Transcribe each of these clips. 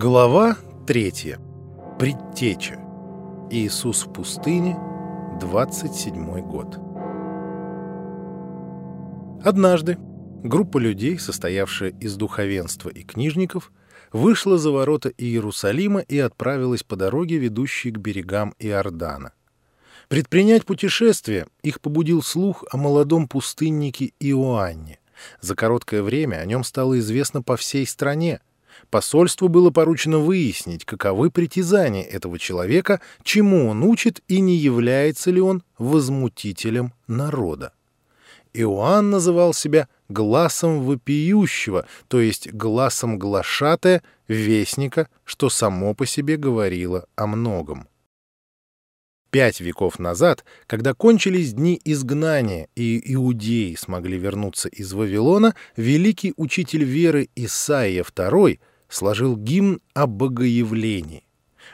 Глава 3. Предтеча. Иисус в пустыне, 27 год. Однажды группа людей, состоявшая из духовенства и книжников, вышла за ворота Иерусалима и отправилась по дороге, ведущей к берегам Иордана. Предпринять путешествие их побудил слух о молодом пустыннике Иоанне. За короткое время о нем стало известно по всей стране — Посольству было поручено выяснить, каковы притязания этого человека, чему он учит и не является ли он возмутителем народа. Иоанн называл себя глазом вопиющего, то есть глазом глашатая, вестника, что само по себе говорило о многом. Пять веков назад, когда кончились дни изгнания и иудеи смогли вернуться из Вавилона, великий учитель веры Исаия II сложил гимн о богоявлении.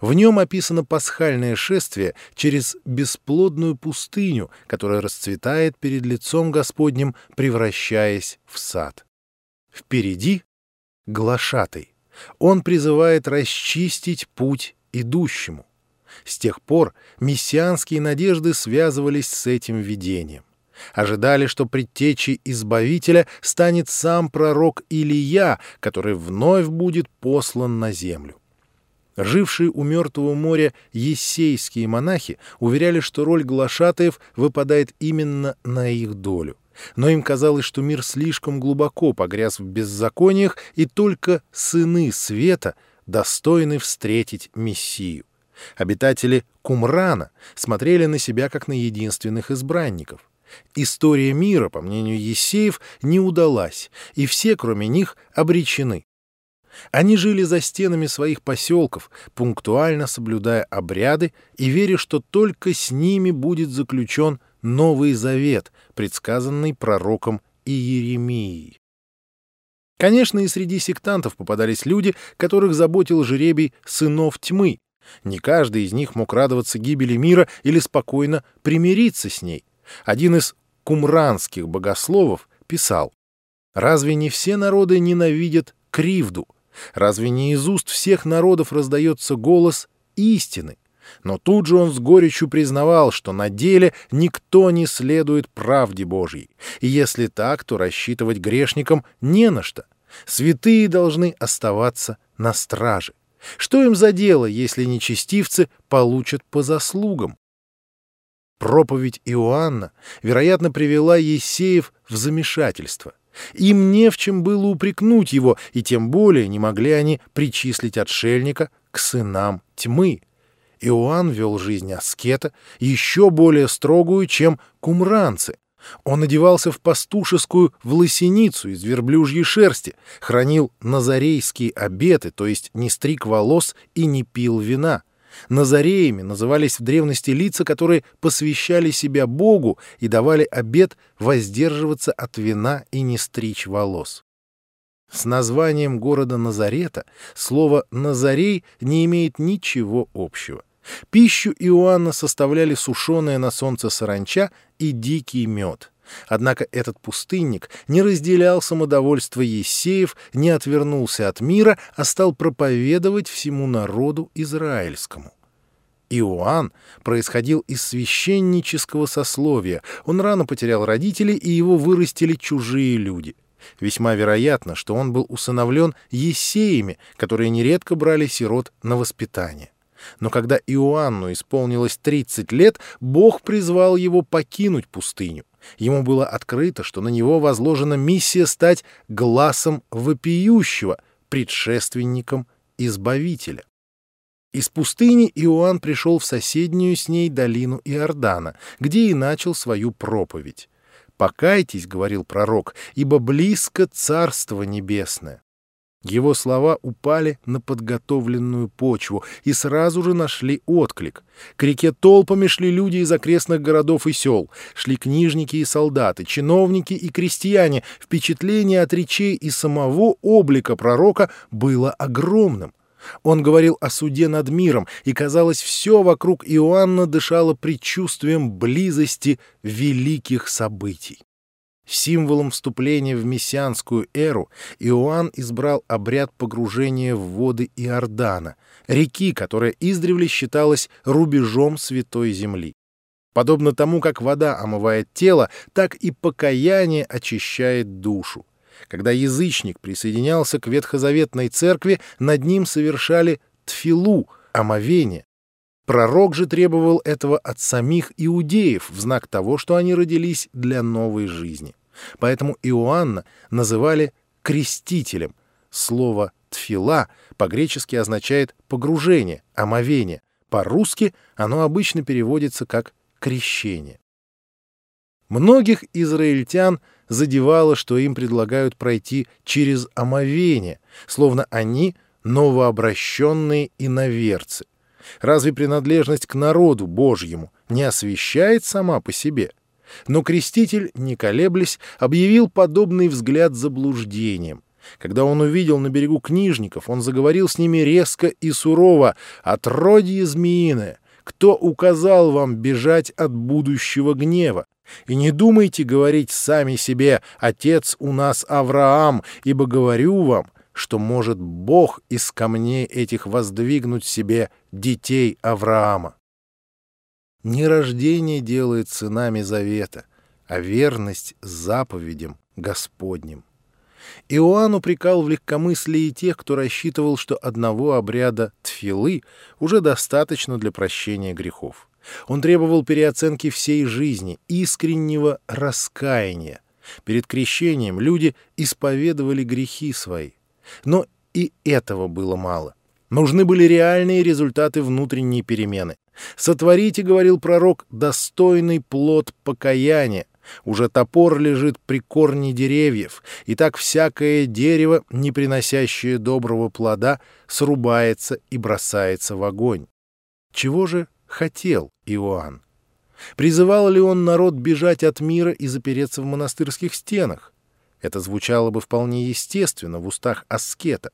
В нем описано пасхальное шествие через бесплодную пустыню, которая расцветает перед лицом Господним, превращаясь в сад. Впереди — глашатый. Он призывает расчистить путь идущему. С тех пор мессианские надежды связывались с этим видением. Ожидали, что предтечей Избавителя станет сам пророк Илия, который вновь будет послан на землю. Жившие у Мертвого моря ессейские монахи уверяли, что роль глашатаев выпадает именно на их долю. Но им казалось, что мир слишком глубоко погряз в беззакониях, и только сыны света достойны встретить Мессию. Обитатели Кумрана смотрели на себя как на единственных избранников. История мира, по мнению Есеев, не удалась, и все, кроме них, обречены. Они жили за стенами своих поселков, пунктуально соблюдая обряды и веря, что только с ними будет заключен Новый Завет, предсказанный пророком Иеремией. Конечно, и среди сектантов попадались люди, которых заботил жеребий сынов тьмы. Не каждый из них мог радоваться гибели мира или спокойно примириться с ней. Один из кумранских богословов писал, «Разве не все народы ненавидят кривду? Разве не из уст всех народов раздается голос истины? Но тут же он с горечью признавал, что на деле никто не следует правде Божьей, и если так, то рассчитывать грешникам не на что. Святые должны оставаться на страже. Что им за дело, если нечестивцы получат по заслугам? Проповедь Иоанна, вероятно, привела Есеев в замешательство. Им не в чем было упрекнуть его, и тем более не могли они причислить отшельника к сынам тьмы. Иоанн вел жизнь аскета, еще более строгую, чем кумранцы. Он одевался в пастушескую власеницу из верблюжьей шерсти, хранил назарейские обеты, то есть не стриг волос и не пил вина — Назареями назывались в древности лица, которые посвящали себя Богу и давали обет воздерживаться от вина и не стричь волос. С названием города Назарета слово «Назарей» не имеет ничего общего. Пищу Иоанна составляли сушеная на солнце саранча и дикий мед. Однако этот пустынник не разделял самодовольство Есеев, не отвернулся от мира, а стал проповедовать всему народу израильскому. Иоанн происходил из священнического сословия. Он рано потерял родителей, и его вырастили чужие люди. Весьма вероятно, что он был усыновлен Есеями, которые нередко брали сирот на воспитание. Но когда Иоанну исполнилось 30 лет, Бог призвал его покинуть пустыню. Ему было открыто, что на него возложена миссия стать глазом вопиющего, предшественником Избавителя. Из пустыни Иоанн пришел в соседнюю с ней долину Иордана, где и начал свою проповедь. «Покайтесь, — говорил пророк, — ибо близко Царство Небесное». Его слова упали на подготовленную почву и сразу же нашли отклик. К реке толпами шли люди из окрестных городов и сел, шли книжники и солдаты, чиновники и крестьяне. Впечатление от речей и самого облика пророка было огромным. Он говорил о суде над миром, и, казалось, все вокруг Иоанна дышало предчувствием близости великих событий. Символом вступления в мессианскую эру Иоанн избрал обряд погружения в воды Иордана, реки, которая издревле считалась рубежом Святой Земли. Подобно тому, как вода омывает тело, так и покаяние очищает душу. Когда язычник присоединялся к ветхозаветной церкви, над ним совершали тфилу, омовение. Пророк же требовал этого от самих иудеев в знак того, что они родились для новой жизни. Поэтому Иоанна называли крестителем. Слово «тфила» по-гречески означает «погружение», «омовение». По-русски оно обычно переводится как «крещение». Многих израильтян задевало, что им предлагают пройти через омовение, словно они новообращенные иноверцы. Разве принадлежность к народу Божьему не освещает сама по себе? Но креститель, не колеблясь, объявил подобный взгляд заблуждением. Когда он увидел на берегу книжников, он заговорил с ними резко и сурово «Отродье змеиное! Кто указал вам бежать от будущего гнева? И не думайте говорить сами себе «Отец у нас Авраам», ибо говорю вам, что может Бог из камней этих воздвигнуть себе детей Авраама. Не рождение делает сынами завета, а верность заповедям Господним. Иоанн упрекал в легкомыслии тех, кто рассчитывал, что одного обряда тфилы уже достаточно для прощения грехов. Он требовал переоценки всей жизни, искреннего раскаяния. Перед крещением люди исповедовали грехи свои. Но и этого было мало. Нужны были реальные результаты внутренней перемены. «Сотворите, — говорил пророк, — достойный плод покаяния. Уже топор лежит при корне деревьев, и так всякое дерево, не приносящее доброго плода, срубается и бросается в огонь». Чего же хотел Иоанн? Призывал ли он народ бежать от мира и запереться в монастырских стенах? Это звучало бы вполне естественно в устах аскета.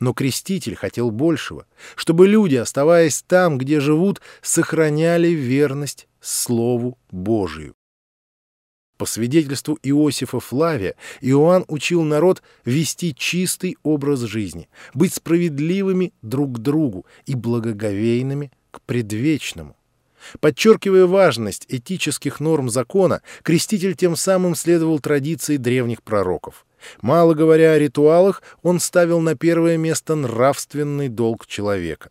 Но креститель хотел большего, чтобы люди, оставаясь там, где живут, сохраняли верность Слову Божию. По свидетельству Иосифа Флавия, Иоанн учил народ вести чистый образ жизни, быть справедливыми друг к другу и благоговейными к предвечному. Подчеркивая важность этических норм закона, креститель тем самым следовал традиции древних пророков. Мало говоря о ритуалах, он ставил на первое место нравственный долг человека.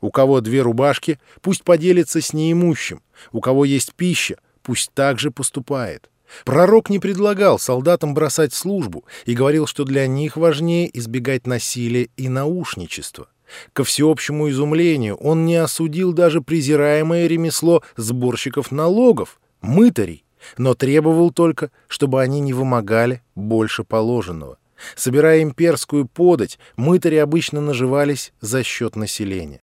У кого две рубашки, пусть поделится с неимущим. У кого есть пища, пусть также поступает. Пророк не предлагал солдатам бросать службу и говорил, что для них важнее избегать насилия и наушничества. Ко всеобщему изумлению он не осудил даже презираемое ремесло сборщиков налогов, мытарей, но требовал только, чтобы они не вымогали больше положенного. Собирая имперскую подать, мытари обычно наживались за счет населения.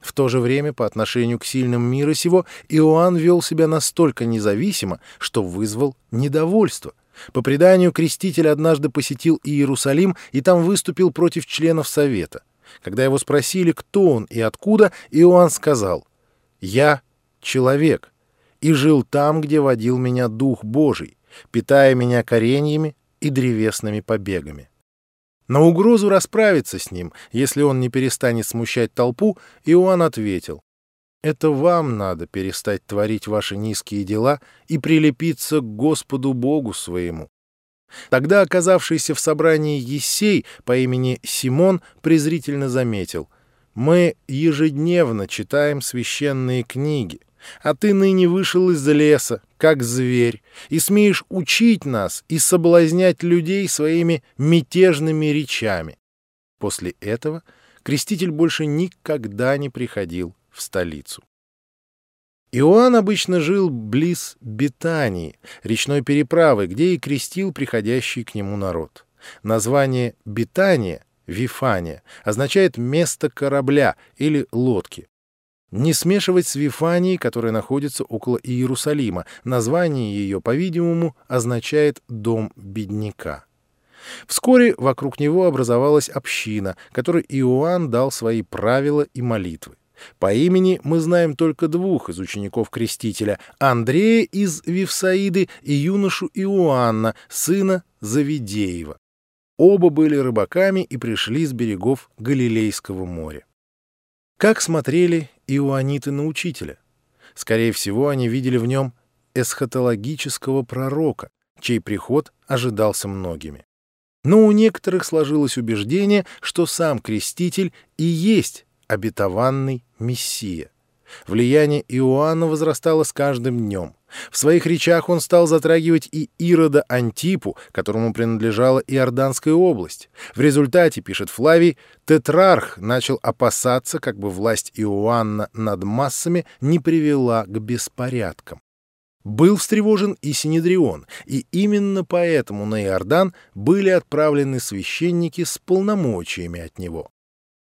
В то же время, по отношению к сильным мира сего, Иоанн вел себя настолько независимо, что вызвал недовольство. По преданию, креститель однажды посетил Иерусалим и там выступил против членов Совета. Когда его спросили, кто он и откуда, Иоанн сказал, «Я человек, и жил там, где водил меня Дух Божий, питая меня кореньями и древесными побегами». На угрозу расправиться с ним, если он не перестанет смущать толпу, Иоанн ответил, «Это вам надо перестать творить ваши низкие дела и прилепиться к Господу Богу своему, Тогда оказавшийся в собрании Есей по имени Симон презрительно заметил, «Мы ежедневно читаем священные книги, а ты ныне вышел из леса, как зверь, и смеешь учить нас и соблазнять людей своими мятежными речами». После этого креститель больше никогда не приходил в столицу. Иоанн обычно жил близ Бетании, речной переправы, где и крестил приходящий к нему народ. Название Бетания, Вифания, означает «место корабля» или «лодки». Не смешивать с Вифанией, которая находится около Иерусалима. Название ее, по-видимому, означает «дом бедняка». Вскоре вокруг него образовалась община, которой Иоанн дал свои правила и молитвы. По имени мы знаем только двух из учеников Крестителя — Андрея из Вифсаиды и юношу Иоанна, сына Завидеева. Оба были рыбаками и пришли с берегов Галилейского моря. Как смотрели иоанниты на учителя? Скорее всего, они видели в нем эсхатологического пророка, чей приход ожидался многими. Но у некоторых сложилось убеждение, что сам Креститель и есть обетованный Мессия. Влияние Иоанна возрастало с каждым днем. В своих речах он стал затрагивать и Ирода Антипу, которому принадлежала Иорданская область. В результате, пишет Флавий, тетрарх начал опасаться, как бы власть Иоанна над массами не привела к беспорядкам. Был встревожен и Синедрион, и именно поэтому на Иордан были отправлены священники с полномочиями от него.